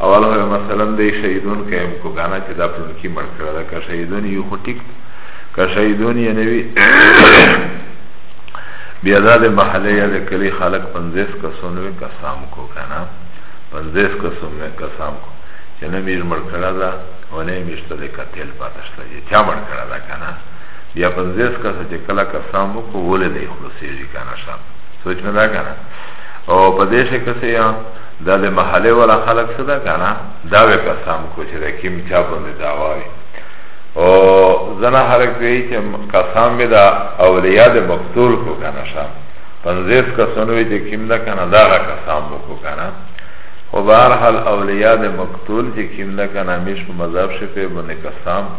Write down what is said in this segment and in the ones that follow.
اول هغه مثلا د شهیدون کایم کو غانا چې دا پلون کې مړ کړه دا که شهیدون یو خو ټیک که شهیدون یې نه وی بیا دا د محله یا د کلی خلق 50 کسون وی قسم کو غانا 50 کسون وی قسم کو چې نه میر مړ کړه دا ونه میشته د قتل پاتشته چې چا مړ کړه دا کنه بیا پنځیس کسه چې کله قسم وکړو ولې دی خلاصېږي که نه شه سوچ مې دا که نه او په دې شي کسې یا دا د محلې والا خلک څه ده که نه دا به قسم کو چې د کیم چا باندې دعوا وي او زنا حرک دی چې قسم به دا اولیاء د مقتول کو که نه شه پنځیس کسونه وي چې کیم ده که نه دا غا قسم وکړو که نه خو بهرحال اولیاء د مقتول چې کیم ده که نه همیش په مذهب شفه باندې قسم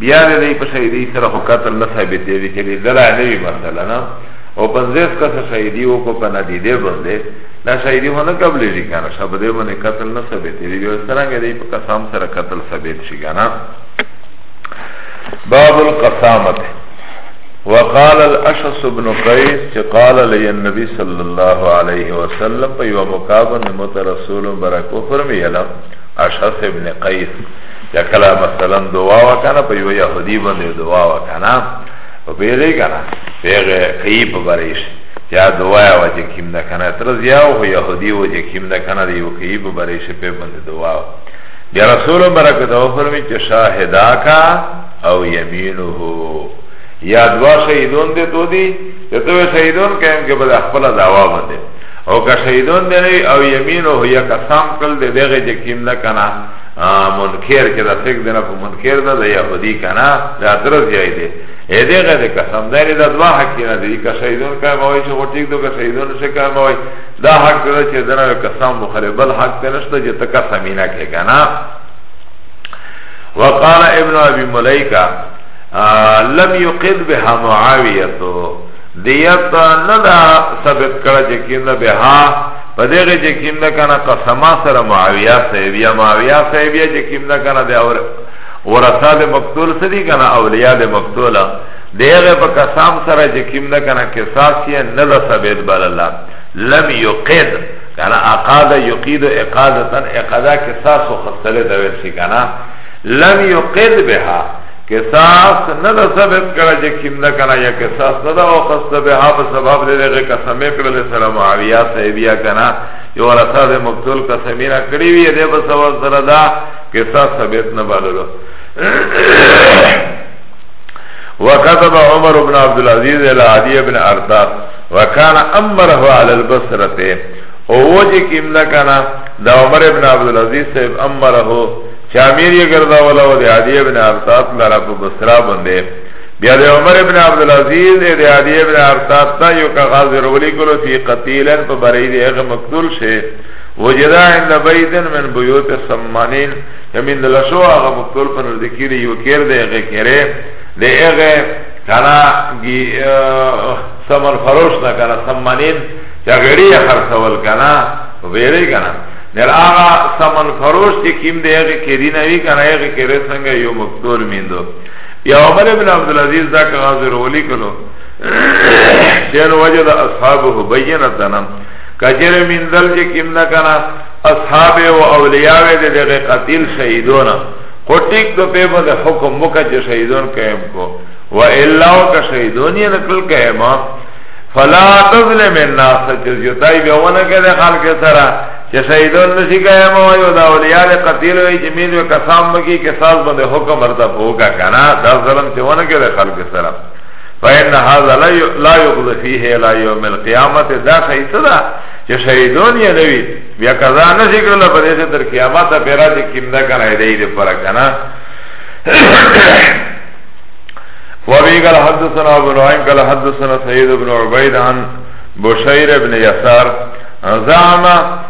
بیا د دې په شهیدی سره خو قتل نه ثابت دی چې لیدل نه وي مثلا نه او پنځه کس شهیدی او کو په ندیده باندې دا شهیدی هونه قبل لري کنه شب دې باندې قتل نه ثابت دی یو څنګه دې په قسم سره قتل ثابت شي کنه باب القسامت وقال الاشس بن قیس چې قال لي النبي صلى الله عليه وسلم په یو مقابله مت رسول برکو فرمایله اشس ابن قیس یا کلا مثلا دعا وکنه په یو یهودی باندې دعا وکنه او بیره کنه بیره کئی په بریش یا دعا و چې کیم نه کنه تر زیا او یهودی و چې کیم نه کنه دی او کئی په بریش په باندې دعا بیا رسول برکت او فرمی چې شاهدا کا او یمینه یا دوا شهیدون دې تو دی چې تو شهیدون کین کې بل خپل دعوا باندې او که شهیدون دې او یمینه یا قسم کړل دې دغه چې کیم نه کنه منکر که دا فکر دینا پا منکر دا دا یهودی کنا دا درز جای دی ایده غیر دی قسم داری دا دوا حقی نا دی که شهیدون که باوی چه خوٹیک دو که شهیدون چه که باوی دا حق دا چه دنا قسم بخلی بل حق تنشتا جه تکا سمینه که کنا وقال ابن ابي مليكه لم يقد بها معاويه دیت نه دا ثابت کړه چې کینه بها په دغه چې کیم ده کنه قسما سره معاویه صاحب یا معاویه صاحب یا چې کیم ده کنه د ورثه د مقتول سدي کنه اولیاء د مقتولا دغه په قسم سره چې کیم ده کنه قصاص یې نه ده ثابت بل الله لم یقید کنه اقاد یقید اقادتن اقادا قصاص خسره دوي شي کنه لم یقید بها قصاص نه ده ثابت کړه چې کیم ده کنه یا قصاص نه ده او خسته به ها په سبب دې دغه قسمه کړل سره معاویه صاحبیا کنه یو رسا ده مقتول قسمینا کړی وی دې په سبب سره ده قصاص ثابت نه بالو وكتب عمر بن عبد العزيز الى عدي بن ارطاق وكان امره على البصره او وجه کیم ده کنه ده عمر بن عبد العزيز صاحب امره چه امیر یې ګرځاوله و د عدی ابن ارتات لره په بصرا باندې بیا د عمر ابن عبدالعزیز د عدی ابن ارتات ته یو کاغذ ورولی کلو فی قتیلا په برای د هغه مقتول شي وجدا عند بیت من بیوت سمانین یمین دلشو هغه مقتول په نزدیکی دی یو کیر دی هغه کیره دی هغه کنا گی سمن فروش نه کنا سمانین چا غړی خرڅول کنا ویری کنا در آغا سمن فروش چه کم ده اغی کری نوی کن اغی کری سنگه یو مکتور میندو یا عمر ابن عبدالعزیز دا که غازر ولی کلو چین وجد اصحابه بینت دنم کجر میندل چه کم ده کنا اصحابه و اولیاوه ده ده قتیل شهیدونا خو ټیک دو پی بده حکم مکا چه شهیدون قیم کو و الاو که شهیدونی نکل قیمه فلا تظلم الناس چیز یو تای بیونه که ده خلق سرا چه شهیدون نشی که اما ویو دا اولیاء ده قتیل وی چه مید و کسام بکی کساس بنده حکم ارتا پوکا کنا دا ظلم چه ونه که ده خلق سرا فإن هذا لا يقض فيه الى يوم القيامه دا صحیح صدا چه شهیدون یه نوی بیا قضا نشی کرلا پر ایسه تر قیامت پیرا چه کم دا کنا ایده ایده پرا کنا وابي قال حدثنا ابو نعيم قال حدثنا سيد بن عبيد عن بشير بن يسار زعم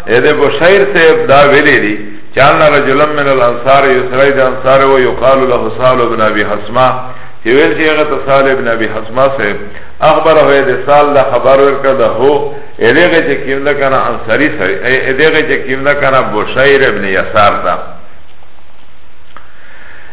اذ بشير صاحب دا ویلی دی چان رجلا من الانصار يسري د انصار و يقال له سال بن ابي حسما چې ویل چې هغه سال بن ابي حسما صاحب اخبر هو د سال دا خبر ورکړه ده هو ادهغه چې کیم ده کنه انصاری صاحب ادهغه چې کیم ده کنه بشير بن يسار ده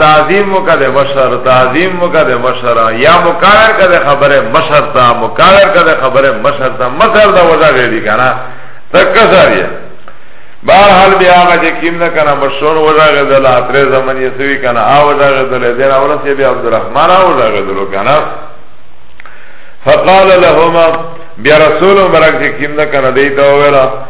تعظیم مو کده مشر تعظیم مو کده مشر یا مکاور کده خبره مشر تا مکاور کده خبره مشر تا مشر دا وجه غیری کنا تکسر یه بار حال بیا آغا چه کم نکنا مشون وجه غیدل آتره زمن یسوی کنا آ وجه غیدل دین اولس یه بیا عبدالرحمن آ وجه غیدلو کنا فقال لهما بیا رسول مبرک چه کم نکنا دیتا ویلا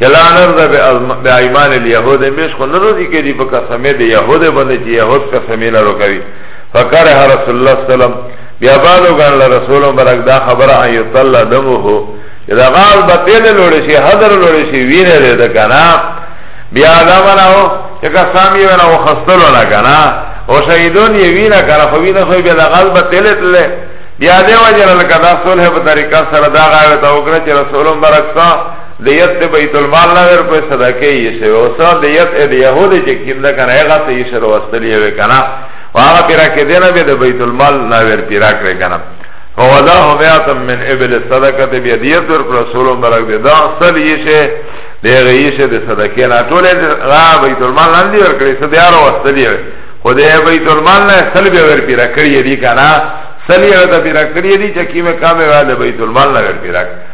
چلا نرد بی ایمان الیهود میش خو نرزی که دی پا قسمه دی یهود بنده چی یهود قسمه لرو کوي فکره رسول الله سلام بیا بالو گان لرسول برک دا خبره ان یطل دمو هو دا غال بطه ده لوڑی شی حضر لوڑی شی وینه ده ده کنا بیا دا مناو چکا سامی وینا و خستلو نا کنا و شهیدون یه وینه کنا خو وینه خوی بیا دا غال بطه ده تله بیا ده وجه لکا دا صلح بطریقه سر دا غایو تا اکره چه رسولم برک سا دیت دی بیت المال نه ور کوئی صدقه یې شوی او سره دیت د یهودې چې کیم ده کنه هغه ته یې شر واستلې وې کنه هغه پیرا کې دی نه به د بیت المال نه ور پیرا کړې کنه فوضاه مئه من ابل صدقه بیا دیت ور پر رسول مبارک دی دا اصل یې شه دیغه یې شه د صدقه نه ټول را بیت المال نه دی ور کړې صدیا را واستلې وې خو د بیت المال نه سل به ور پیرا کړې دی کنه سلیه دا پیرا کړی دی چې کیمه کامه واده بیت المال نه پیرا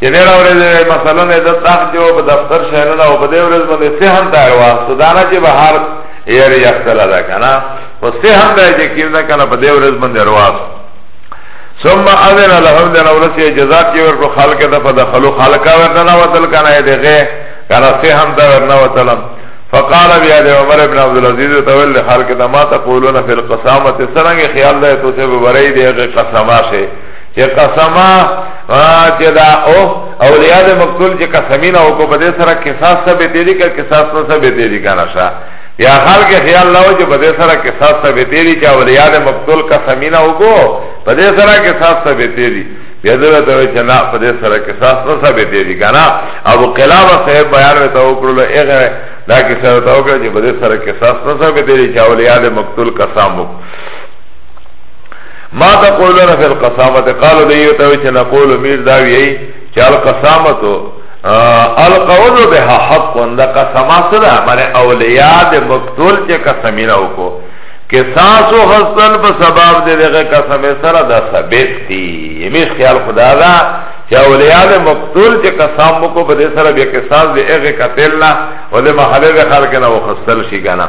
چې ډېره ورځ وي مثلا د تخت یو په دفتر شهر نه او په دې ورځ باندې څه هم تار واه سودانه چې بهر یې یختل ده کنه او څه هم ده چې کیندا کنه په دې ورځ باندې رواه ثم اذن لهم دنا ورسي جزاء کې ورکو خلق ده په دخلو خلق ورنه وتل کنه دغه کنه څه هم ده ورنه وتل فقال بیا د عمر ابن عبد العزيز تول خلق ده ما تقولون في القسامه سرنګ خیال ده تو سه بری دغه قسمه شه چه قسما چه دا او اولیاء ده مقتول چه قسمین او کو بده سره قصاص ثبتی دی که قصاص نه ثبتی دی کنه شا یا خلق خیال لاو چه بده سره قصاص ثبتی دی چه اولیاء ده مقتول قسمین او کو بده سره قصاص ثبتی دی بیدوی توی چه نا بده سره قصاص نه ثبتی دی کنه ابو قلابه صاحب بیان ویتا اکرلو اغه دا کسا ویتا اکرلو چه بده سره قصاص نه ثبتی دی چه اولیاء ده مقتول قسم او ما تقولون فی القسامت قالو دیو تاوی چه نقولو میر داوی ای چه القسامتو القولو بها حق دا قسما صدا مانے اولیاء دی مقتول چه قسمین اوکو قصاصو حسن په سباب دی دغه قسم سره دا ثابت دی یمیش خیال خدا دا چه اولیاء دی مقتول چه قسم مکو په دی سره بیا قصاص دی اغه قتل نا و دی محلی دی خلق نا و خستل شی گنا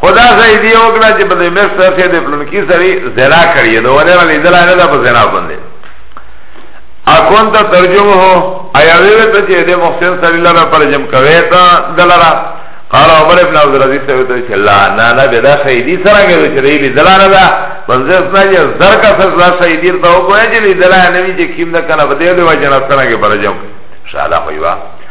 خدا سای دی وکړه چې په دې مست کې د پلونکی سری زنا کړی دا ونه را لیدل نه دا په زنا باندې اكون ته ترجمه هو ایا وی ته چې دې محسن صلی الله علیه پر جمع کوي تا دلرا قال عمر ابن عبد العزيز ته وی ته چې لا نه نه بدا شهیدی سره غوي چې دې لیدل نه دا منځه سنجه زر کا سزا شهیدی ته وګوي چې لیدل نه وی چې کیم نه کنه بده دې وجه نه سره کې پر جمع شاله خو یوا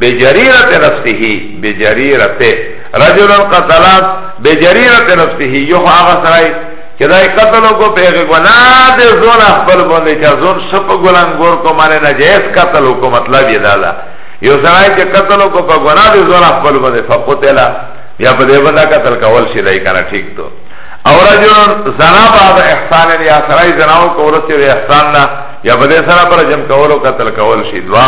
بجریرت نفسه بجریرت رجل قتل بجریرت نفسه یو هغه سړی چې دای قتل کو په هغه ګناه د زون خپل باندې چې زون سپ ګلان ګور کو معنی نه جهیز قتل کو مطلب یې دادا یو سړی چې قتل کو په ګناه د زون خپل باندې فقتل یا په دې باندې قتل کول شي دای کنه ټیک تو او رجل زنا بعد احسان یا سړی زناو کو ورته احسان نه یا په دې سره پر جم کولو قتل کول شي دوا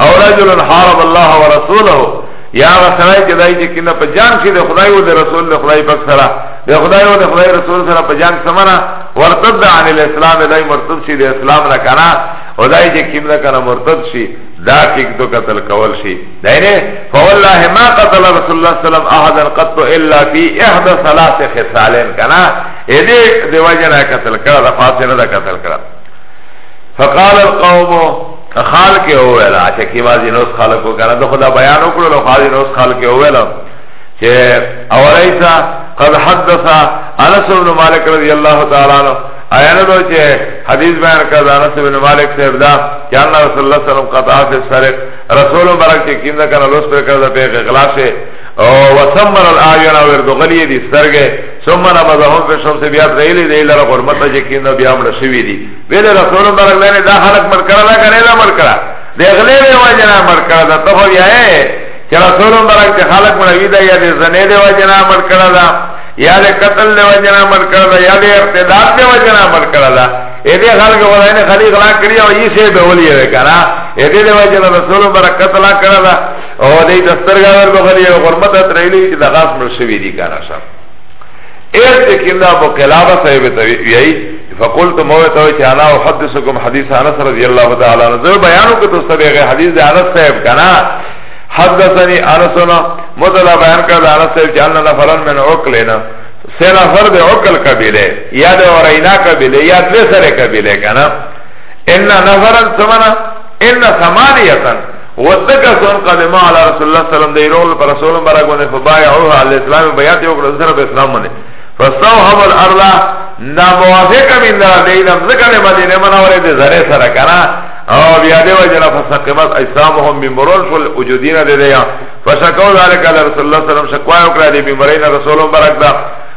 او رجل حارب الله ورسوله یا غسرائی که دائی چه کنه پا جان شی ده خدای و ده رسول ده خدای پاک سرا ده خدای و ده خدای رسول سرا پا جان سمنا ورتد عن الاسلام دائی مرتد شی ده اسلام نکنا و دائی چه کنه کنه مرتد شی دا کیک دو قتل کول شی دائنه فوالله ما قتل رسول الله سلام احدا قط الا فی احدا ثلاث خسالین کنا ایده دیواجه نا قتل کرد فاسنه دا قتل کرد فقال القوم خال کې وویلا چې کی وازی نوس خلق وکړه د خدا بیان وکړو له خالي نوس خلق کې وویلا چې اولیسا قد حدث انس بن مالک رضی الله تعالی عنہ اینا دو چې حدیث بیان کړ انس بن مالک سے ابدا چې ان رسول الله صلی الله علیه وسلم قطع فی السرق رسول مبارک چې کیندا کنه لوس پر کړه په اغلاس او وسمر الاعین او ردغلی دي سترګه ثم نبذهم فی الشمس بیا ریلی دی لره غرمت چې کیندا بیا مړ شوی دي ویل رسول مبارک لانی دا خلق مر کرا دا کنه دا مر کرا دی غلی دی وجنا مر کرا دا تو بیا ہے چه رسول مبارک چه خلق مروی دا یا دی زنی دی وجنا مر کرا دا یا دی قتل دی وجنا مر کرا دا یا دی ارتداد دی وجنا مر کرا دا ایدی خلق ولاین خلی غلا کری او ای سی بولی ہے کنا ایدی دی وجنا رسول مبارک قتل کرا دا او دی دسترگا ور بخلی او غرمت اتریلی چه دا غاس مرشوی دی کنا شا ایر چه کنده ابو قلابه صاحب تاویئی فقلت موتا وی چه انا احدثکم حدیث انس رضی اللہ تعالی عنہ زو بیانو کتو سبیغ حدیث دی انس صاحب کنا حدثنی انسنا مطلع بیان کرد انس صاحب چه انا نفرن من عقلنا سه نفر ده عقل قبیله یا ده ورینا قبیله یا ده سر قبیله کنا ان نفرن سمنا ان ثمانیتن وذکر کون قدم علی رسول الله صلی الله علیه وسلم دی رول پر رسول الله برک ونه فبایعوه علی اسلام بیعت یو کړو سره په اسلام باندې فاستوهم الارض نا موافق من دا دینا ذکر مدینه منوره دی زره سره کنا او بیا دی وجنا فسقمت اسلامهم بمرون شل وجودینا دی دی فشکو ذلک علی رسول الله صلی الله علیه وسلم شکوا وکړه دی بمرین رسول الله برک دا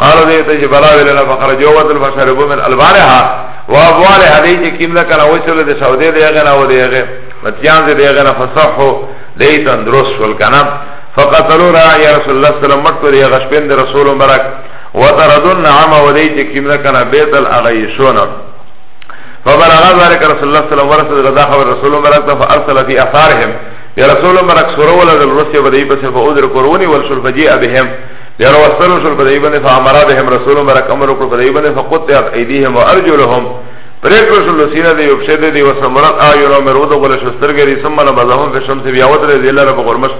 قالو دې ته چې بلا ویل نه فخرجو وتل فشربو من البارها وابوال هدی چې کیم نه کنه وچل دې سعودي دې غنه و دې غه متیان دې غنه فصحو دې تندرست ول کنه فقتلوا را یا رسول الله صلی الله علیه وسلم مکر یا غشپین دې رسول مبارک وتردن عام و دې چې کیم نه کنه بیت الاغیشون فبلغ ذلك رسول الله صلی الله علیه وسلم رضا خبر رسول مبارک فارسل فی اثارهم یا رسول مبارک سرول ذل رسل بدی پس فاودر کرونی والشرفجی بهم بیا راوستلو شول په دې باندې فامر بهم رسول مبارک امر وکړ په دې باندې فقطعت ايديهم وارجلهم پرېکړ شول سینه دې وبشد دې وسمرت اعینهم مرود غل شسترګې دې ثم نبذهم في الشمس بیا ودرې دې لره په غرمش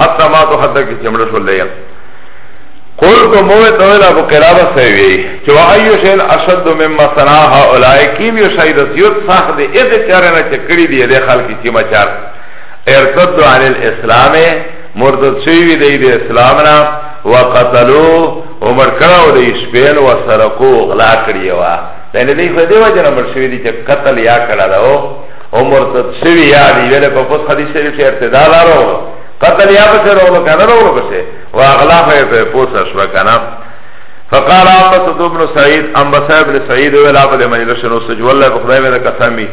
حتی ما تو حد کې چمړ شول لیا قول کو مو ته ویل ابو قلابه سوي چې وایو شین اشد مما صنع هؤلاء کیم یو شاید یو صاح دې اې چارنه چې کړی دې خلک چې مچار ارتد عن الاسلام مرتد شوی وی دی دی اسلام نا وقتلو عمر کراو دی شپیل و سرقو غلا کری و یعنی دی خو دی وجه نمر شوی دی چه قتل یا کرا دا او مرتد شوی یا دی ویلی پا پس حدیث شریف چه ارتدال آرو قتل یا بسه رو لو کنه رو بسه و اغلا خوی پا پوس اشبا کنه فقال عباس ابن سعيد عن بسائب بن سعيد ولا بد مجلس نو سجول الله بخدای مې قسمي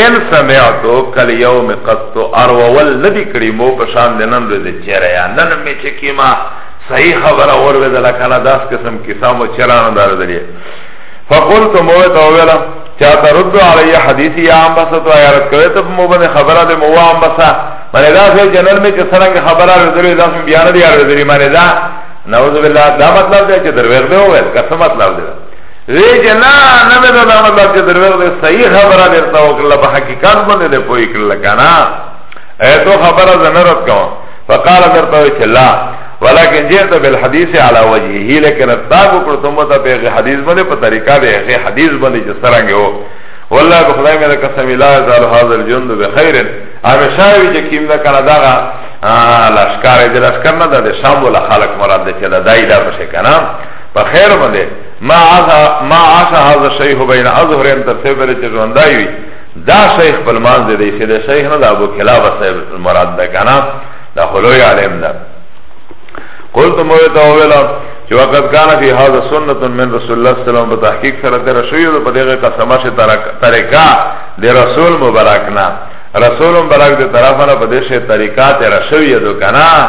ان سمعتو کل یوم قطو ارواول ندی کړی مو پشان دنن رزه چیرې یا نن می چې کیما صحیح خبره اورده د لکنه داس قسم کیسه مو چرانه دار درې فقلت مو ته ویلا چا ترد علی حدیث یا ام بس تو یا رد کوي ته مو باندې خبره د مو ام بس باندې دا چې جنرال می چې څنګه خبره ورته دا بیا نه دی اورده لري باندې دا نعوذ بالله دا مطلب دی چې دروغ دی وویل قسم مطلب دی وی چه نا نمی دا دا مطلب چه درویغ ده صحیح خبره درتا وکرلا پا حقیقت بنده ده پوئی کرلا کنا ایتو خبره زنرد کوا فقال درتا وی چه لا ولكن جئت بالحديث على وجهه لكن التاب کرتم تا پیغی حدیث بنده پا طریقہ ده اخی حدیث بنده چه سرنگه ہو والله کو خدای مې قسم لا زال حاضر جند به خیر همیشه وی چې کیم دا کنه دا لشکار دې لشکار نه ده شام ولا خلق مراد دې چې دا دای دا بشه کنه په خیر باندې ما عاشا ما عاشا هذا الشيخ بين اظهرين تر څه بل چې ژوندای وي دا شیخ په مان دې دی چې دا شیخ نه دا ابو کلاب صاحب مراد ده کنه دا خلوی عالم ده قلت مو ته ویلا چې وقت کان فی هذا سنت من رسول الله صلی الله علیه وسلم په تحقیق سره تر شوی په دغه قسمه شه طریقه د رسول مبارک نه رسول مبارک دې طرفه نه په دې شه طریقه تر شوی دو کنه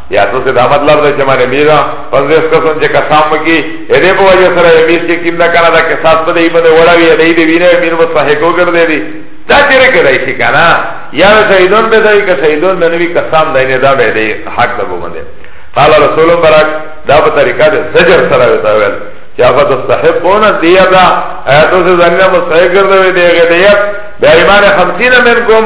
یا تو سے دا مطلب دا چه مانے میرا پس دیس کسون چه قسام کی ایده پا وجه سر امیر چه کم دا کانا دا قصاص پا دی بنده وڑا وی ایده ایده وینه امیر بس صحیقو کرده دی دا چره کدای شی کانا یا شهیدون بیدای که شهیدون بنوی قسام دینه دا بیده حق دا بمنده قال رسول براک دا پا طریقه ده زجر سر ویتا ویل چه اغا تستحقون دیه دا ایتو سے زنینا مستحق کرده وی دیگه دیت بیا ایمان خمسین منکم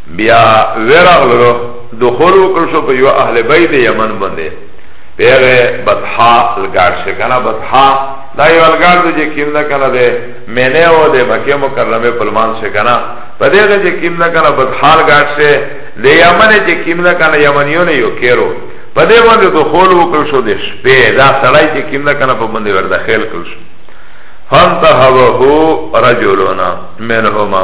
بیا ورغلو دخول وکړ شو په یو اهل بیت یمن باندې پیغه بطحا لګار شه کنه بطحا دا یو لګار د چې کیم نه کنه ده مینه او د مکه مکرمه په لمان شه کنه په دې د چې کیم نه کنه بطحا لګار شه د یمن چې کیم نه کنه یمنیو نه یو کیرو په دې باندې دخول وکړ شو د شپې دا سړی چې کیم نه کنه په باندې ور داخل کړ شو فانتهبه رجلون منهما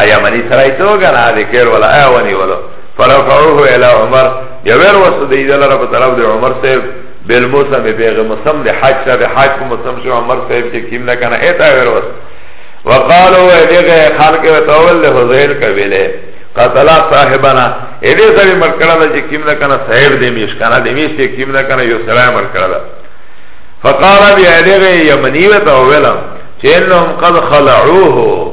ایا منی سرای تو کنه دی کیر ولا ایا ونی ولو فرفعوه الى عمر یور وسو دی دلر په طرف دی عمر صاحب بل موسم بیغه موسم دی حج صاحب حج په موسم شو عمر صاحب چې کیم نه کنه ایتا ور وس وقالو دیغه خلق و تول له حزیل کبیله قتل صاحبنا ایدی سبی مرکڑا دا چه کم نکنا صاحب دیمیش کنا دیمیش چه کم نکنا یو سرائی مرکڑا دا فقال بی ایدی غی یمنی و تاویلا چه انهم قد خلعوه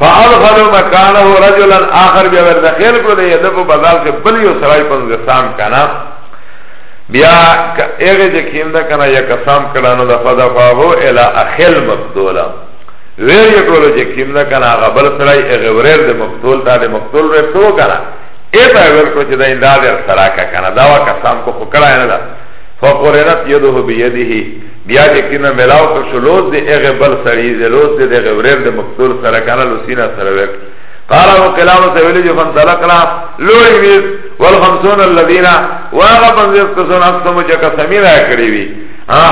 فادخلوا مکانه رجلا آخر بیا ور داخل کړو دی دغه بدل کې بل یو سړی په انتظام کنا بیا هغه چې کیندا کنا یا قسم کړه نو د فدفعه الی اخل مقتولا ویر یو کولو چې کیندا کنا هغه بل سړی هغه وریر د مقتول ته د مقتول ور تو کنا ایتا ور کو چې دا اندا در سراکا کنا دا وا قسم کو خکړه نه دا فقرنت یده بیده بیا چې کینه ملاو کړ شو لوز دی هغه بل سړی دی لوز دی دغه ورېر د مقتول سره کنه لوسینا سره ورک قال ابو کلام ته ویل چې فن تلقنا لوی ویز والخمسون الذين واغا پنځه کسان اقسم چې قسمی را کړی وی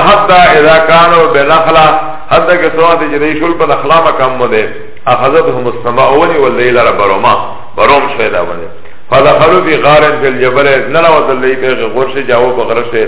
حتا اذا كانوا بنخلا حتا که سو دې چې دی شول په نخلا مقام مو ده اخذتهم السماء وني والليل ربرما بروم شیدا باندې فدخلوا في غار في الجبل نلوت الليل في غرش جاو بغرشه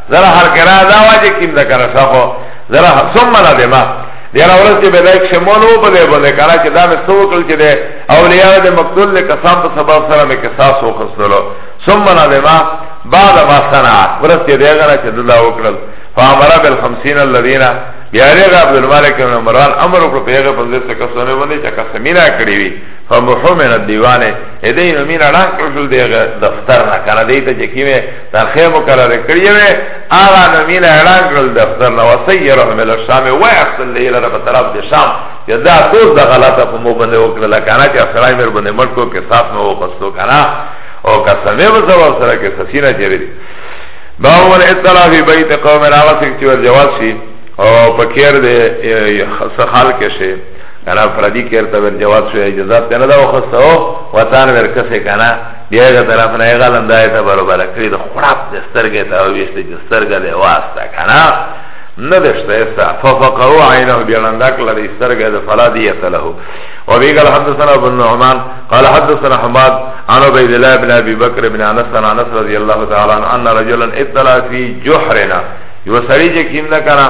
ذرا هر کرا دا واجه کیم دا کرا شاخو ذرا ثم لا دما دیرا ورس چه بدایک شمولو بده بنده کرا چه دا مستو کل چه ده اولیاء ده مقتول ده قسام پا سبب سرا می قصاص و خسنلو ثم لا دما بعد ما صنع ورس چه دیگنا چه دلا وکرل فامرا بالخمسین اللذین بیاریغ عبدالمالک ابن مران امر وکړو په هغه پنځه څه کسونه باندې چې قسمینا کړی وي فمحو من الدیوانه اې دې نو مینا ډان کړل دی دفتر نه کنه دې ته چې کیمه دا خیر مقرر کړی وی آغا نمیل اعلان کړل دفتر نو سیره مل شام و اصل لیل را طرف د شام یا دا ټول د غلطه په مو باندې وکړل کنه چې اسلام مر باندې مړ کو کې صاف نو وقصو کنه او قسمه و زو سره کې سفینه جری باول اطلاع فی بیت قوم راغه څنګه چې جواز شي او پکیر دې خال کې شي کنه فردی کیر ته جواز شي اجازه ته نه دا وخصو وطن ورکسه کنه بیا هغه طرف نه هغه لندای ته برابر کړی د خړاپ د سترګې ته وېست چې سترګې له واسطه کنه نه دشته ایسا ففقرو عینه بیلنده کلا دی سترگه ده فلا دیت له و بی قال حدثنا ابن نعمان قال حدثنا حماد عن عبید الله بن ابی بکر بن انس عن انس رضی اللہ تعالی عنہ ان رجلا اطلع فی جحرنا یو سری چه کم نکنا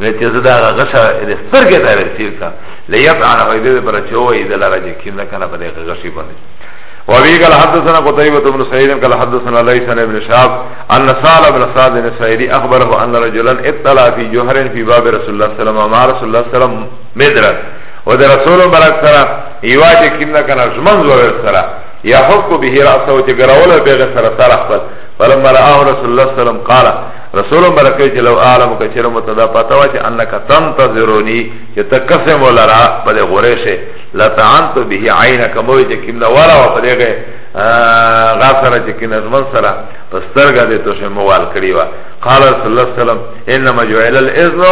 نه چې زه دا غسه د سترګې ته ورسیر کا لیطعن او دې پر چوي د لاره چې کیند کنه په دې غشي باندې وابي قال حدثنا قتيبة بن سعيد قال حدثنا ليس عن ابن شهاب أن سال بن سعد بن سعيد أخبره أن رجلا اطلع في جوهر في باب رسول الله صلى الله عليه وسلم مع رسول الله صلى الله عليه وسلم مدرس وده رسول مبارك سرا يواج كمنا كان رجمان زوغر سرا يحق به رأسه وچه قرأوله بيغ سرا سرا خبر فلما رآه رسول الله صلى الله عليه وسلم قال رسول برکه چې لو عالم کچره متدا پتا وا چې انک تنتظرونی چې تقسم ولرا بده غره شه لتعنت به عینک مو چې کیم دا ولا و پدېګه غاسره چې کین ازمن سره پسترګه دې تو شه موال کړی وا قال صلی الله علیه وسلم انما جعل الاذن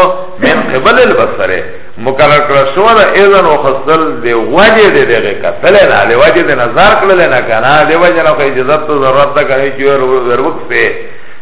من قبل البصر مقرر کړه شو دا اذن او خصل دی وجه دې دغه کتل نه له وجه دې نظر کړل نه کنه دې وجه نه کوي جزات ضرورت ده کوي چې ورو ورو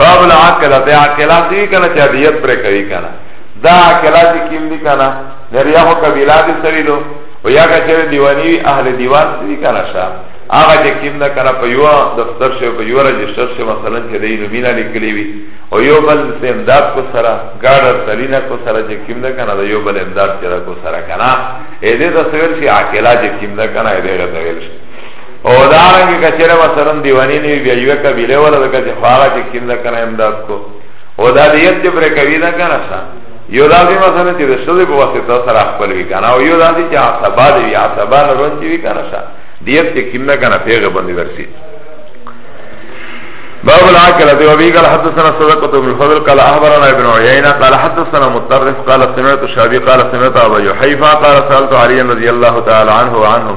باب العاقله ته عاقله دی کنه چې دیت پر کوي کنه دا عاقله چې کیم دی کنه دریا هو قبیله دې سری دو او یا که چېرې دیوانی اهل دیوان دی کنه شا هغه چې کیم دا کنه په یو دفتر شه په یو رجستر شه مثلا چې دی نو مینا لیکلی وي او یو بل سه امداد کو سره ګاډر تلینا کو سره چې کیم دا کنه دا یو بل امداد چې کو سره کنه اې دې د سویل شي عاقله چې کیم دا کنه دې غته ویل شي او دارنګه کچره مثلا دیوانی نیوی بیا یو قبیله ولا دغه چې خواغه چې کیندا کنه امداد کو او دا دې چې پر کوي دا کنه سا یو دا دې مثلا چې د شذې په واسطه سره خپل وی کنه او یو دا دې چې عصبا دې یا عصبا نه رون چې وی کنه سا دې چې کیندا کنه پیغه باندې ورسی باب العاقل ذي وبي قال حدثنا صدقة بن الفضل قال أخبرنا ابن عيينة قال حدثنا مطرف قال سمعت الشعبي قال سمعت أبا يحيفة قال سألت علي رضي الله تعالى عنه وعنهم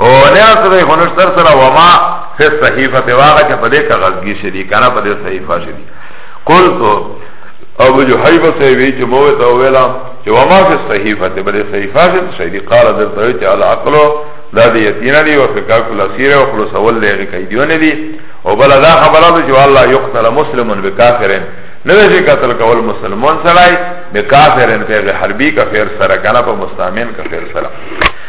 او نه سره خو نشتر سره وما فی صحیفه واغه چې په دې کاغذګی شری کنه په دې صحیفه شری قلت ابو جحیفه سے وی چې مو ته ویلا چې وما فی صحیفه په دې صحیفه کې شری قال درته چې العقل دا دې یتینا دی او فکاک الاسیر او خلص ول لري کوي دیونه دی او بل دا خبره ده چې الله یقتل مسلم بکافرن نو چې قتل کول مسلمان سره بکافرن په حربي کافر سره کنه په مستامن کافر سره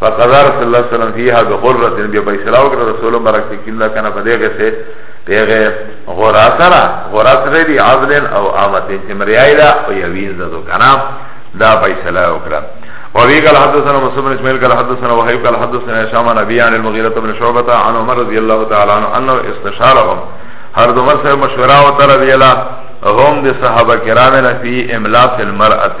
فقضى رسول الله صلی الله علیه وسلم فيها بغرة بیا فیصله وکړه رسول مبارک صلی الله علیه وسلم په دغه څه دغه غرا سره غرا سره دی عدل او امت چې مریای دا او یوین زدو کنه دا فیصله وکړه وابي قال حدثنا مصعب بن اسماعيل قال حدثنا وهيب قال حدثنا هشام عن ابي عن المغيرة بن شعبة عن عمر رضي الله تعالى عنه انه استشارهم هر عمر صاحب مشوره وتر رضي الله هم د صحابه کرام نه فی املاک المرأه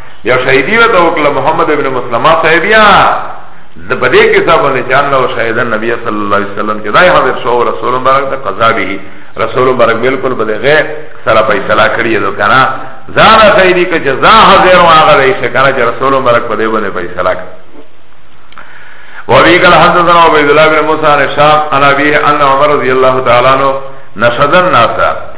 بیا شهیدی و توکل محمد ابن مسلمه صاحبیا د بده کې صاحب نه چې الله شهید نبی صلی الله علیه وسلم چې دای حاضر شو رسول مبارک د قضا به رسول مبارک بالکل بلغه سره فیصله کړی دو کنه زان شهیدی کې جزا حاضر و هغه دی چې کنه چې رسول مبارک په دې باندې فیصله کړ وابي قال حدثنا عبيد الله بن موسى عن شام عن ابيه ان عمر رضي الله تعالى عنه نشد الناس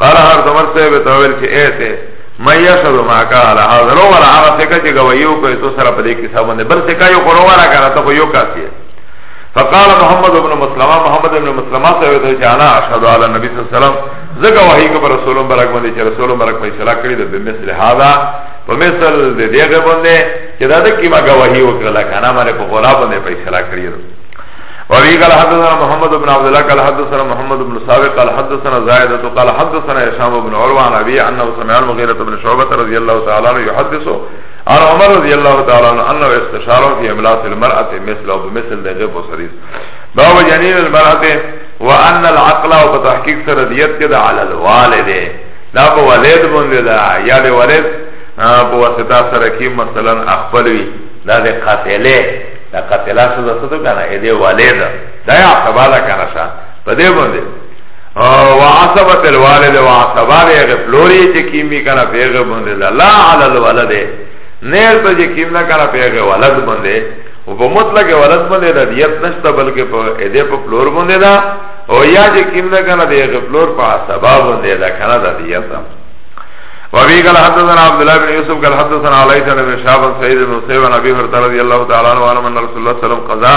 قال هر دمر صاحب تاویل چه ایسه ما یشد معکا علا حاضر ولا هغه سکه چې گویو کوي تو سره په دې کې سمونه بل سکه یو خورو ولا کنه ته یو کاسي فقال محمد ابن مسلمه محمد ابن مسلمه ته ویل چې انا اشهد علی نبی صلی الله علیه وسلم زګه وحی کو رسول مبارک باندې چې رسول مبارک په صلاح کړی د مثل هذا په مثل دې دغه باندې چې دا د کیما گواہی وکړه کنه ماره په غلا باندې په صلاح کړی وابي قال حدثنا محمد بن عبد الله قال حدثنا محمد بن سابق قال حدثنا زائدة قال حدثنا هشام بن عروة عن أبي أنه سمع المغيرة بن شعبة رضي الله تعالى عنه يحدث عن عمر رضي الله تعالى عنه أنه استشار في إملاس المرأة مثله بمثل دغب وصريز باب جنين المرأة وأن العقل وتحقيق سرديت كده على الوالد دا په والد باندې دا یا د والد په واسطه سره کې مثلا خپلوي دا د قاتله دا قتلا شو دا ستو کنا ایده والد دا یا عصبا دا کنا شا پا دی بنده و عصبت الوالد و عصبا بی اغی پلوری چه کیمی کنا پی اغی بنده دا لا علا الولد نیر تو چه کیم نا کنا پی اغی ولد بنده و پا مطلق ولد بنده دا دیت نشتا بلکه پا ایده پا پلور بنده دا و یا چه کیم نا کنا دی اغی پلور پا عصبا بنده دا کنا دا دیت دا وابي قال حدثنا عبد الله بن يوسف قال حدثنا علي بن ابي شهاب بن سعيد بن مسيب عن ابي هريره رضي الله تعالى عنه ان رسول الله صلى الله عليه وسلم قضى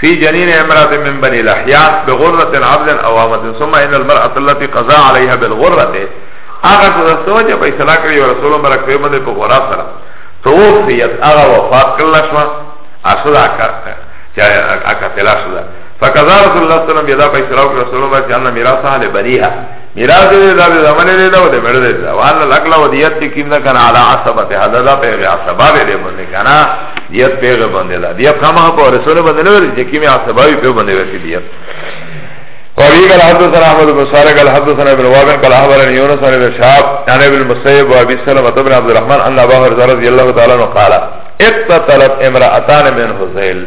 في جنين امراه من بني لحيا بغره عبد او امه ثم ان المراه التي قضى عليها بالغره هغه څه سوچ په اصلاح کړی او رسول الله برکوي باندې په غورا سره توفیت هغه وفات کړل شو اصل اکر چې اکر تلاشو ده فقضى رسول الله صلى الله عليه وسلم بيدا په اصلاح رسول الله باندې ان میراثه لبنيها میراث دې دا دې زمانه دې دا دې مړ دې دا وانا لکلا ودیت چې کیم دا کنه علی عصبه ته حدا دا په عصبه دې باندې کنه دیت پیغه باندې دا دیت خامه په رسول باندې نه ورې چې کیم عصبه په باندې ورسې دیت وابي قال حدثنا احمد بن صالح قال حدثنا ابن وهب قال اخبرني يونس عن ابن شهاب عن ابن المسيب وابي سلمة بن عبد الرحمن ان ابا هريره رضي الله تعالى عنه قال اقتتلت امرأتان من هذيل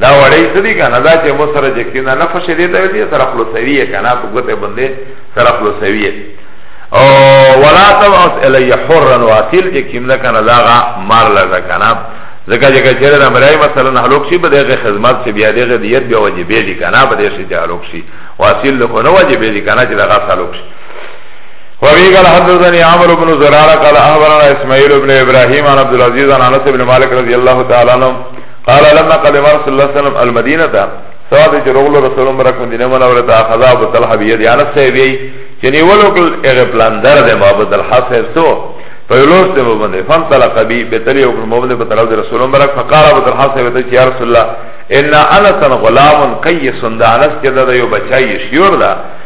دا وړی سدی کنه دا چې مو سره چې کینه نه فشه دی ته دی سره خلاصوی کنه په ګوته باندې سره خلاصوی او ولا تبعث الی حرا واصل چې کینه کنه دا مار لږه کنه ځکه چې کچره د امرای مثلا هلوک شي به دغه خدمت چې بیا دغه دیت بیا واجب دی کنه به دې شي چې هلوک شي واصل له نه واجب دی کنه چې دغه هلوک شي وفي قال حدثني عمرو بن زرارة قال أخبرنا إسماعيل بن إبراهيم عن عبد العزيز عن أنس بن مالك رضي الله تعالى عنه قال لما قدم رسول الله صلى الله عليه وسلم المدينه ده سواد چې رغلو رسول مبارک مدینه منوره ته اخذ ابو طلحه بيد انس صاحب یې چې نیولو کل هغه پلان در ده ما ابو طلحه صاحب سو په لوس ته باندې فن طلق بي به تلي او مومن په طرف رسول مبارک فقال ابو طلحه صاحب ته چې رسول الله ان انس غلام قيس ده انس کې ده یو بچای شیور ده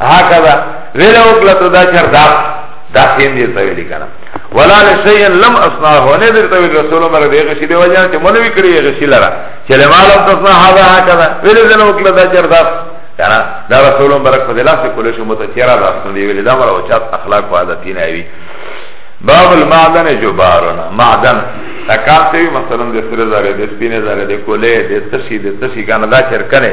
هكذا ویلو وکړه ته دا چر دا دا خیم دې ته ویل کنه ولا لشيء لم اصنعه نه دې ته ویل رسول الله دې غشي دې وجه ته مونږ وکړي غشي لرا چې له مال او تصنع هذا هكذا ویلو دې وکړه دا چر دا کنه دا رسول الله برک په دلاسه کولې شو مت چیرې دا سن دې ویل دا مر او چات اخلاق او عادت نه وي باب المعدن جبارنا معدن تکاسي مثلا دې سره زره دې سپینه زره دې کولې دې تشي دې تشي کنه دا چر کنه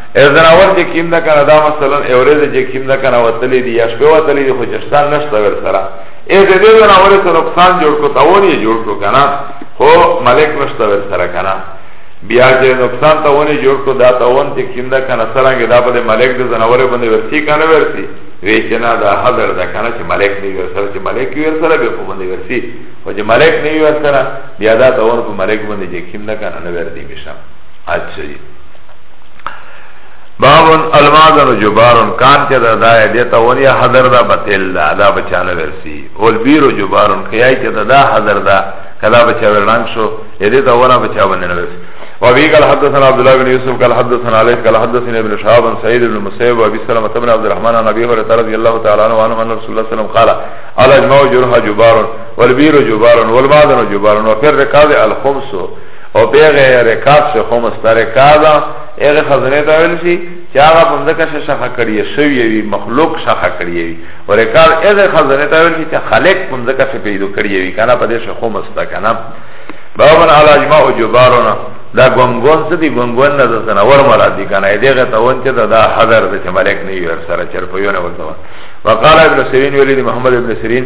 او زناور چې کیم ده کنه دا مثلا اورېزه چې کیم ده کنه وتلې دي یا شپه وتلې دي خو چشتان نشته ور سره اې دې دې زناور ته نقصان جوړ کو تاونی جوړ کو کنه خو ملک نشته ور سره کنه بیا چې نقصان تاونی جوړ کو دا تاون چې کیم ده کنه سرانګه دا په ملک د زناور باندې ورسی کنه ورسی وی چې نه دا حضر ده کنه چې ملک نه ور سره چې ملک ور سره به په باندې ورسی او چې ملک نه ور سره بیا دا تاون په ملک باندې چې کیم ده کنه نه ور دی مشه اچھا جی بابن المازن جبارن کان چه دا دا دیتا ونی حضر دا بطل دا دا بچانه ورسی اول بیرو جبارن خیای چه دا دا حضر دا کدا بچا ورنانگ شو دیتا ونا بچا بنده نورسی وابي قال حدثنا عبد الله بن يوسف قال حدثنا علي قال حدثنا ابن شهاب عن سعيد بن مسيب وابي سلمة بن عبد الرحمن عن ابي هريره رضي الله تعالى عنه وعن ان رسول الله صلى الله عليه وسلم قال الاجماع جرح جبار والبير جبار والمعدن جبار وفي الركاز الخمس او په هغه رکاب شي خو مسترکا ده هغه خزنه ته ویل شي چې هغه په ځکه شي شخه کړی شوی وي مخلوق شخه کړی وي او رکاب هغه خزنه ته ویل شي چې خالق په ځکه شي پیدا کړی وي کنه په دې شي خو مستکنه باور علی اجماع جبارنا دا ګونګون څه دی ګونګون نه ده نه ور مراد دي کنه دغه ته ون چې دا حضرت چې ملک نه یو سره چر په یو نه وځو وقال ابن سیرین ویلی محمد ابن سیرین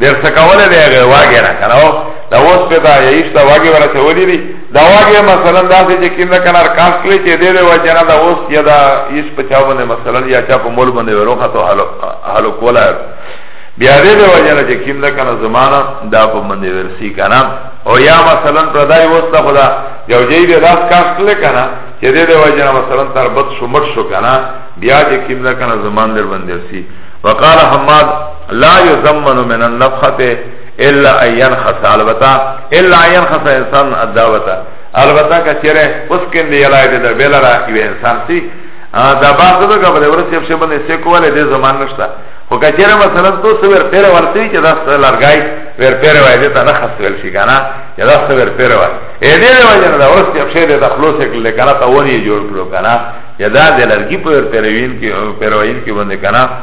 دیر سکوله دی اغیر واگی را کنه او دا اوس پی دا یعیش دا واگی ورا چه ولی دی دا واگی مثلا دا سی چه کم دا کنار کاس کلی چه دی دی وجنا دا اوس یا دا یش پچاو بنده مثلا یا چا پا مول بنده ورو خطو حلو کولا ہے بیا دې د وجه نه چې کیم ده کنه زمانہ دا په باندې ورسی کنه او یا مثلا پردای وسته خدا یو جی به لاس کاش کړل کنه چې دې د وجه نه مثلا تربت شو مټ شو کنه بیا چې کیم ده کنه زمان در باندې ورسی وقال حماد لا یزمن من النفخت الا ایان خس البتا الا ایان خس انسان الدعوتا البتا که چره اس کندی یلای دی در بیلا را یو انسان سی دا باز دو که بده ورسی افشه بنده سیکو ولی دی زمان نشتا خو که چره مثلا تو سویر پیر ورسی چه دست لرگای ویر پیر وای دیتا نخست ویل شی کانا چه دست ویر پیر وای ایدی دی وای جنه دا ورسی افشه دیتا خلوص اکلی کانا تا ونی جور کرو کانا چه دا دی لرگی پیر پیروین کی بنده کانا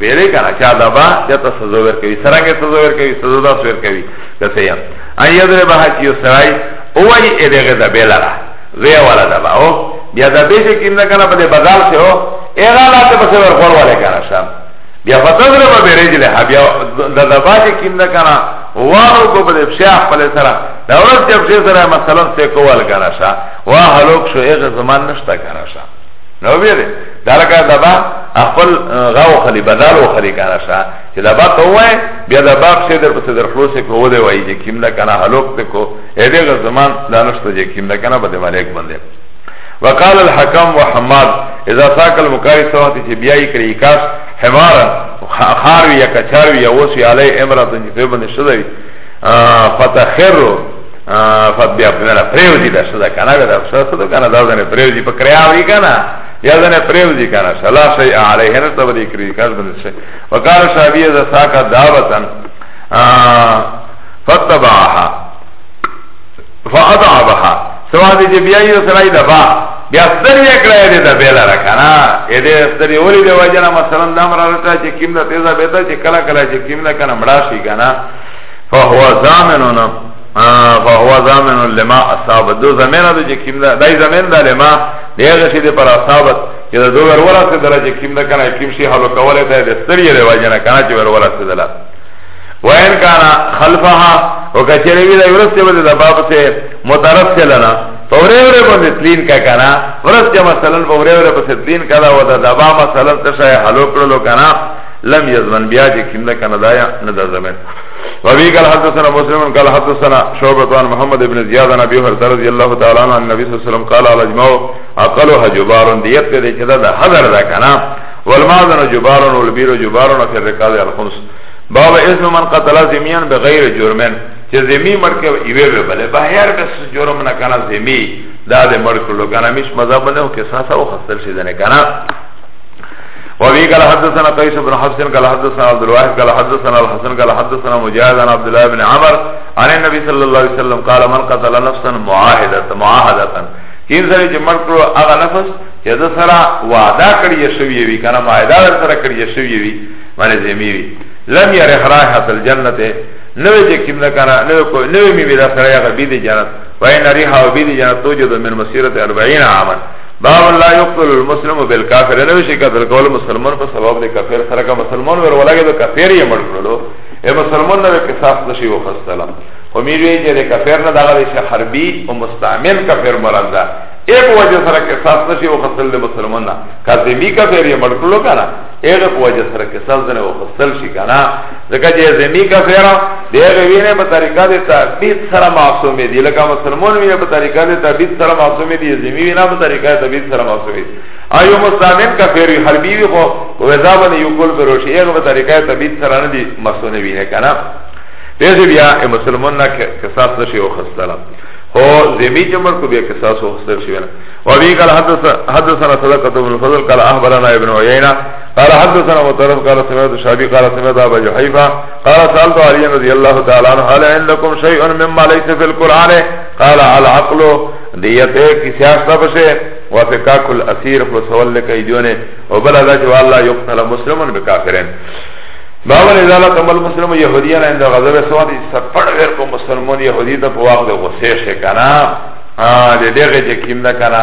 ویره کنه چا دبا چاته سزا ورکوي سرنګه سزا ورکوي سزا دا سور کوي کسه یم ان یذر به چې یو سړی او ای دغه د بیلرا زی ولا دبا او بیا د بیج کینه کنه په بازار شه او اغه لا ته په ور خور ولا کنه شام بیا فتذر به برجله بیا د دبا چې کینه کنه وارو کو په بشیا خپل سره دا ورځ چې بشیا سره مثلا څه کول کنه شا واه لوک شو اغه زمان نشته کنه شا نو بیا دی دا لکه دا با خپل غاو خلی بدل و خلی کنه شا چې دا با ته وای بیا دا باب شه در پسې در خلاص کو و دی وای چې کیم دا کنه هلوک ته کو اې دغه زمان دا نشته چې کیم دا کنه بده ملک باندې وقال الحكم وحماد اذا ساق المقاري سوات چې بیا یې کړی کاش حمار خاروی یا کچاروی یا وسی علی امراتن چې په باندې شدوی فتخرو فبیا فنرا پریوزی دا شده کنا بدا شده شده کنا دا زنه پریوزی پا کریاوی کنا یا زنه پریوزی کنا شلا شیع علیه نتا بدی کری کس بندی شیع وکار شابیه دا ساکا دعوتا فتبعها فاضعبها سوا دی جی بیایی دا سرائی دا با بیا ستر یې کړای دی دا بیل را کنه اې دې ستر یې ولې دی وجنه مثلا دا مرا رټا چې کیم دا تیزه بیتا چې کلا کلا چې کیم دا کنه مړاشي کنه فهو زامنون فهو زامنون لما اصابت دو زمین دو جه کم دا دای زمین دا لما دیغه شی دی پر اصابت چه دا دو ورورا سی دلا جه کم دا کنا کم شی حلو کولی تا دی سری رواجنا کنا چه ورورا سی دلا وین کانا خلفها وکچره وی دا ورسته بده دا باب سے مترف سے لنا فوری وری بنده تلین کا کنا ورسته مثلا فوری وری بسه تلین کنا و دا دبا مثلا تشای حلو کرلو کنا لم يزمن بیا چې کینده کنه دا یا نه دا زمن وابي قال حدثنا مسلم قال حدثنا شعبة عن محمد بن زياد عن ابي هريره رضي الله تعالى عنه النبي صلى الله عليه وسلم قال على اجماع اقلها جبار ديت دې چې دا حذر دا کنه والمعدن جبار والبير جبار في الركاز الخمس باب اسم من قتل زميا بغير جرم چې زمي مرکه ایوه به بل بهر بس جرم نه کنه زمي دا دې مرکه لو کنه مش مذهب نه او قصاص او خسل شي نه کنه وابي قال حدثنا قيس بن حفص قال حدثنا عبد الواحد قال حدثنا الحسن قال حدثنا مجاهد عن عبد الله بن عمر عن النبي صلى الله عليه وسلم قال من قتل نفسا معاهده معاهده کین سره چې مړ کړو هغه نفس چې د سره وعده کړی شوی وي کنه معاهده در سره کړی شوی وي باندې زمي وي لم يرح راحه الجنه نوې چې کیم نه کنه نوې کو نوې می وی دا سره هغه بي دي جنت وای نری ها بي دي جنت توجد من مسیرت 40 عاما باب لا يقتل المسلم بالكافر نه وشي قتل کول مسلمان په سبب د کافر سره کا مسلمان ور ولګي د کافر یې مړ کړلو اے مسلمان نه قصاص نشي وخستلم خو مې وی چې د کافر نه دغه چې حربي او مستعمل کافر مراد ده اے په وجه سره قصاص نشي وخستل د مسلمان نه کاذبي کافر یې مړ کړلو کنه اے په وجه سره قصاص نه وخستل شي کنه ځکه چې زمي کفرا دغه وینه په طریقه د تعبید سره معصوم دي لکه مسلمان وینه په طریقه د تعبید سره معصوم دي زمي وینه په طریقه د تعبید سره معصوم دي ایو مستامن کفر حربی وی خو وزا باندې یو کول بروشي هغه په طریقه د تعبید سره نه دي معصوم وینه کنه دغه بیا مسلمان نه قصاص نشي او خستله هو زمي جمر کو بیا قصاص او خستل شي ونه وبي قال حدث حدثنا صدقه بن فضل قال اخبرنا ابن عيينه قال حدثنا مطرف قال سمعت شعبي قال سمعت ابا جحيفه قال سالت علي رضي الله تعالى عنه هل عندكم شيء مما ليس في القران قال العقل ديته كسياس تبشه وفكاك الاسير فسول لك ايدونه وبلا ذا جو الله يقتل مسلما بكافرين باول ازاله تمل مسلم يهوديان عند غضب سواد سفر غير کو مسلمان يهودي ته په واقع غصه شي کنه ا دې دغه چې کیم نه کنه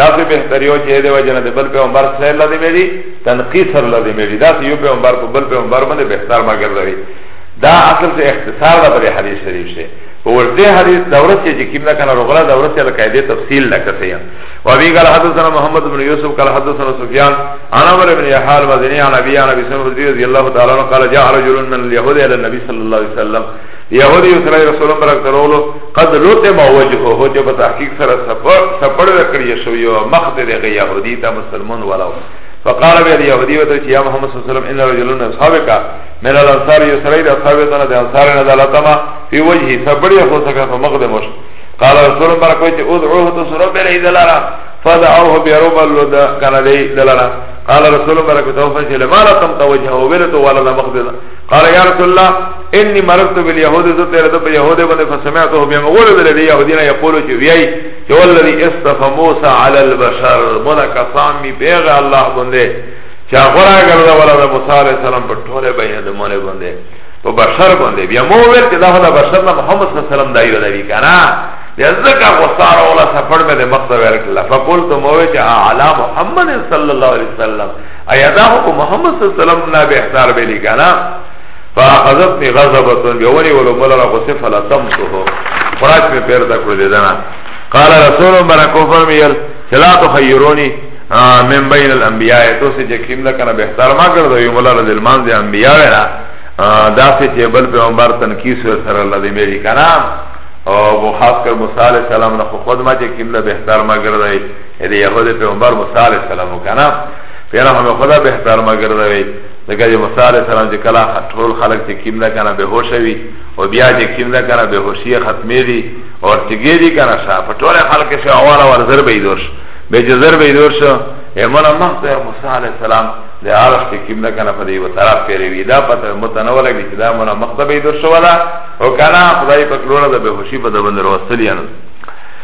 داسې بهتریو چې دې وجنه د بل پیغمبر سره لازم دی تنقیص سره لازم دی داسې یو پیغمبر په بل پیغمبر باندې بهتر ما ګرځوي دا اصل ته اختصار ده پر حدیث شریف شه په ورته حدیث دوره چې چې کیمنا کنه رغلا دوره چې قاعده تفصیل لکته یا و ابي قال حدثنا محمد بن يوسف قال حدثنا سفيان عن عمرو بن يحال مدني عن ابي عن ابي سعيد رضي الله تعالى عنه قال جاء رجل من اليهود الى النبي صلى الله عليه وسلم یهودی صلی الله علیه وسلم برک ترولو قد لطم وجهه چې په تحقیق سره سفر سفر وکړی شو یو مخ دې دغه یهودی ته مسلمان ولاو فقال به یهودی وته چې یا محمد صلی الله علیه وسلم ان رجلن اصحابک من الانصار یسرید اصحاب ته د انصار نه دلتما فی وجهه سفر یو څه په مخ دې مش قال رسول برک چې ادعوه تو سره به ایدلارا فدعوه بیروب اللدا کنه دی دلارا قال رسول برک تو فجل ما لم توجهه ولته ولا مخدنا قال يا رسول الله اني مرضت باليهود ذو ترد باليهود بن فسمعته بهم غول الذي يهودين يقول شو وي جو الذي استف موسى على البشر منا قسم بيغ الله بنده چا غرا غردا ولا موسى عليه السلام پر ټوله به د مونږ بنده په بشر بنده بیا مو ور چې دا هدا بشر نه محمد صلی الله عليه وسلم دایره دی کنه بیا زکه غصار ولا سفر مې مقصد ورکړه فقلت مو چې على محمد صلی الله عليه وسلم ایا دا خو محمد صلی الله علیه وسلم نه بهتر ویلی کنه فاخذتنی غضبتون بیونی ولو بلرا غصه فلطمته خراج می پیر دا کړل دنا قال رسول برکو فرمیل چلا تو خیرونی من بین الانبیاء تو سے جکیم دا کنا بہتر ما کر دو یوم اللہ رضی المان دے انبیاء وینا دا سے چے بل پیغمبر تنکیس ویر سر اللہ دے میری کنا او خاص کر موسی علیہ السلام نہ خود ما جکیم دا بہتر ما کر دو اده یهود پیغمبر موسی علیه السلام کنه پیرا هم خدا به پر مگر دی دغه دی موسی علیه السلام چې کلا ټول خلق چې کیم نه کنه به هوش وي او بیا چې کیم نه کنه به هوشي ختمې دي او چې ګیری کنه شاه په ټول خلق کې اواله ور ضرب یې دورش به چې ضرب یې دورش ایمنا مخته موسی علیه السلام د عرش کې کیم نه کنه په دې و طرف پیری وی دا پته متنوع لګی چې دا مونږه مخته به دورش ولا او کنه خدای په کلوړه د به هوشي په دبن وروستلی انو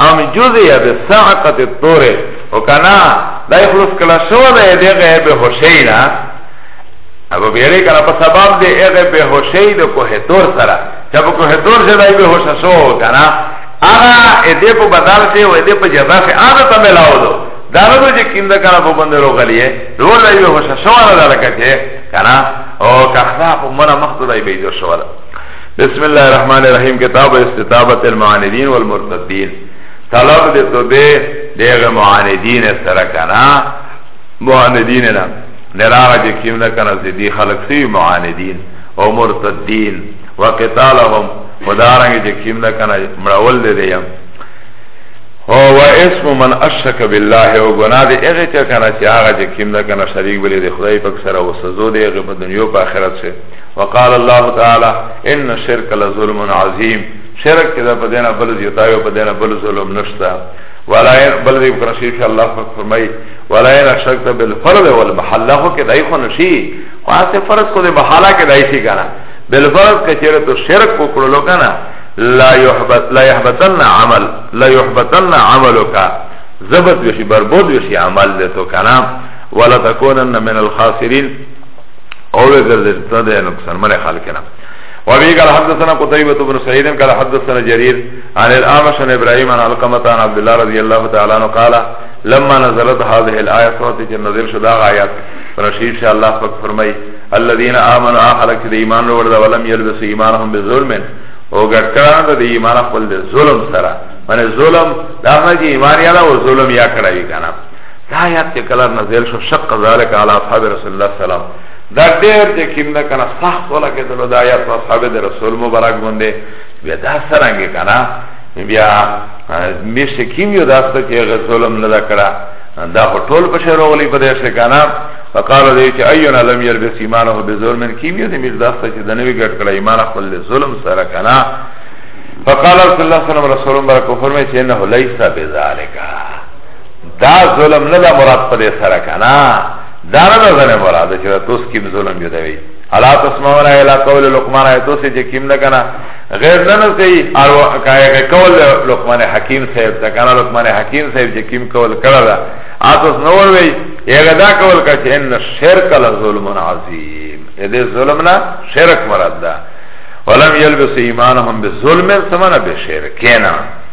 ام جزیه به سعقت الطوره او کنا دا خلوص کلا شو دا دغه به حسینا ابو بیره کنا په سبب دی هغه به حسین د کوه تور سره چې په کوه تور سره دی به حسین شو کنا اغا دې په بدل ته و دې په جزا سے هغه ته ملاو دو دا نو چې کیندا کنا په باندې روغلیه ډول دی به حسین شو نه دا لکه کنا او کخنا په مره مخ ته دی به شو بسم الله الرحمن الرحیم کتاب استطابت المعاندین والمرتدین طلب ده تو به دیغ معاندین سره کنا معاندین نا نراغ جه کیم نکنا زدی خلق سی معاندین و مرتدین و قتالهم و دارنگ جه کیم نکنا مراول ده دیم هو اسم من اشرك بالله او گناه دی اغه چا کنه چې هغه چې کیم نه کنه شریک بلی دی خدای پاک سره وسزو دی هغه په دنیا او په آخرت سره وقال الله تعالی ان شرک لظلم عظیم شرک کده په دینه بل زیتای او په دینه بل ظلم نشتا ولا بل ذی کرشی فی الله پاک فرمای ولا ان شرک بالفرض والمحله خو کده خو نشی خو اسه فرض کو ده محله کده شی کنه بالفرض کچره تو شرک کو کړلو کنه لا يحبط لا يحبطن عمل لا يحبطن عملك زبط وشي بربود وشي عمل ده تو کنه ولا تكونن من الخاسرين او وګرځي ته د نقصان مره حال کنا وابي قال حدثنا قتيبة بن سعيد قال حدثنا جرير عن الأعمش عن إبراهيم عن علقمة عن عبد الله رضي الله تعالى عنه قال لما نزلت هذه الآية صوتي جن نزل شدا آيات رشيد شاء الله فك فرمي الذين آمنوا آخلق دي إيمان لورد ولم يلبسوا إيمانهم بظلم او گڑکران دا دی ایمان خپل دی ظلم سرا من ظلم دا اخنا جی ایمان یادا و ظلم یا کرائی کنا دا آیات چې کله نازل شو شق ذلک علی اصحاب رسول الله سلام دا ډېر چې کیم نه کنه سخت ولګېدل دا آیات په اصحاب د رسول مبارک باندې بیا دا سرانګې کنه بیا میشه کیم یو داسته چې غزولم نه دا کړه دا په ټول په شهر غلی په دې کنه فقال دې چې ايونا لم يلبس ایمانه بظلم کیم یو دې میز داسته چې د نوی ګټ کړه ایمان خپل ظلم سره کنه فقال رسول الله صلی الله علیه وسلم رسول الله برکو فرمایي چې انه ليس بذالک دا ظلم نه دا مراد په دې سره کنه دا نه دا ظلم مراد چې دا توس کیم ظلم یو دی الا تسمعون الى قول لقمان ایتو سے چې کیم نه کنه غیر نه نه کوي او کایګه قول لقمان حکیم صاحب دا کنه لقمان حکیم صاحب چې کیم قول کړه دا اتوس نور وی یګه دا قول کا چې ان شرک لظلم عظیم دې ظلم نه شرک مراد ده ولم يلبس ایمانهم بالظلم سمنا بشرکنا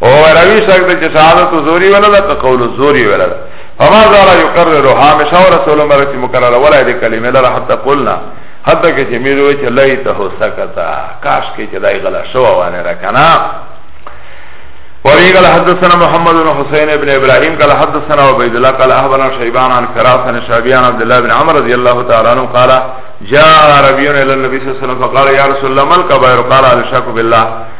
او روی سکتا چه شهادت زوری ولا دا قول زوری ولا دا فما زالا یقرر حامشا و رسول مرسی مکرر ولا دی کلمه لرا حتی قلنا حتی که چه میروی چه لیته سکتا کاش که چه دای غلا شو وانه را کنا وفي قال حدثنا محمد بن حسين بن ابراهيم قال حدثنا عبيد الله قال اخبرنا شيبان عن فراس عن شعبي عن عبد الله بن عمر رضي الله تعالى عنه قال جاء عربي الى النبي صلى الله عليه وسلم فقال يا رسول الله ما الكبائر قال الشرك بالله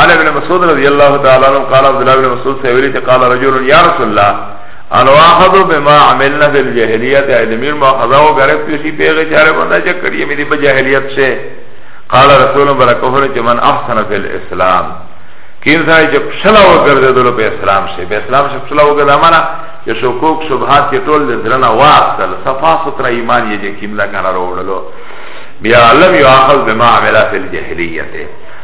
عن ابن مسعود رضی اللہ تعالی عنہ قال عبداللہ ابن مسعود سے ویلی قال رجل یا رسول اللہ ان واخذ بما عملنا في الجاهليه ادمیر ماخذا و غرق پیشی پیغه چاره بندا چ کړی مې دی په جاهلیت سے قال رسول الله برکوه چې من احسن في الاسلام کین سره چې پښلا و ګرځیدل په اسلام سے په اسلام سے پښلا و ګرځا معنا چې شکوک شبهات کې ټول درنه واصل صفا ستر ایمان یې چې کیملا کنه وروړلو بیا لم یاخذ بما عملنا في الجاهلیه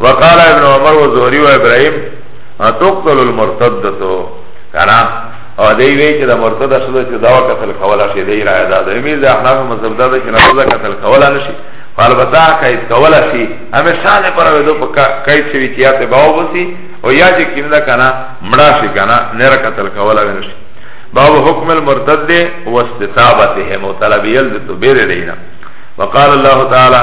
وقال ابن عمر و زهری و ابراهیم تقتل المرتدتو کنا او دی وی چې د مرتد شوه چې دا قتل کولا شي دی را ده د امیر د احناف مذهب دا چې نه دا قتل کولا نشي فالبتا قید کولا شي همیشه نه پر ودو په قید شوی چې یا ته باو وسی او یا چې کیندا کنا مړا شي کنا نه را قتل کولا ونشي باب حکم المرتد واستتابته مطلب یل تو بیره دینا وقال الله تعالی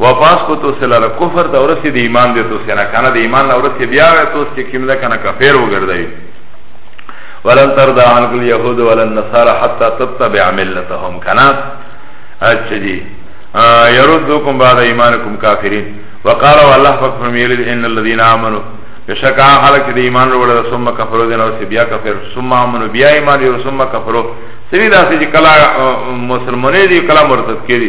وفاس کو تو سلر کفر دا ورسی دی ایمان دی تو سینا کانا دی ایمان نا ورسی بیاوی توس چه کم دا کانا کفیر وگردائی ولن تردا عنک اليهود ولن نصارى حتى تتبع ملتهم کنا اچھا جی يردوكم بعد ايمانكم كافرين وقال والله فكفرميل ان الذين امنوا بشکا خلق دی ایمان رو وړه ثم کفرو دین او بیا کفر ثم امنو بیا ایمان یو ثم کفرو سری داسې چې کلا مسلمانې دي کلا مرتد کړي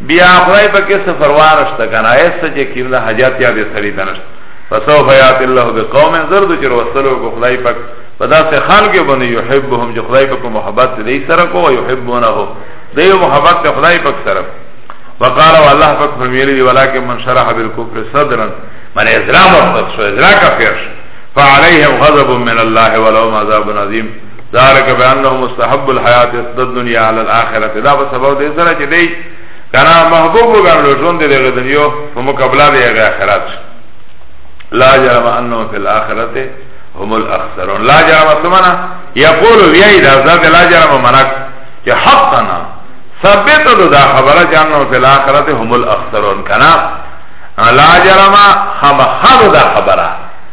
بیا خدای په کې سفر وانشت کنه ایسه چې کیم د حاجت یاد سړی دنشت فسوف یات الله بقوم زرد چې وصلو کو خدای پاک په داسې خان کې باندې یحبهم چې خدای پاک محبت دې سره کو او یحبونه دې محبت ته خدای پاک سره وقال والله پاک فرمایلی ولکه من شرح بالکفر صدرا من ازرام وقت شو ازرا کافر فعليهم غضب من الله ولهم عذاب عظيم ذالک بانه مستحب الحیات الدنیا علی الاخره دا په سبب دې سره چې دی کنا محبوب وګڼل ژوند دې د دنیا په مقابله دی هغه آخرت لا جرم انه فی الاخره هم الاخسرون لا جرم سمنا یقول ویای دا ذات لا جرم منک چې حقنا ثبت دا خبره چې انه فی الاخره هم الاخسرون کنا لا جرم خمخلو دا خبره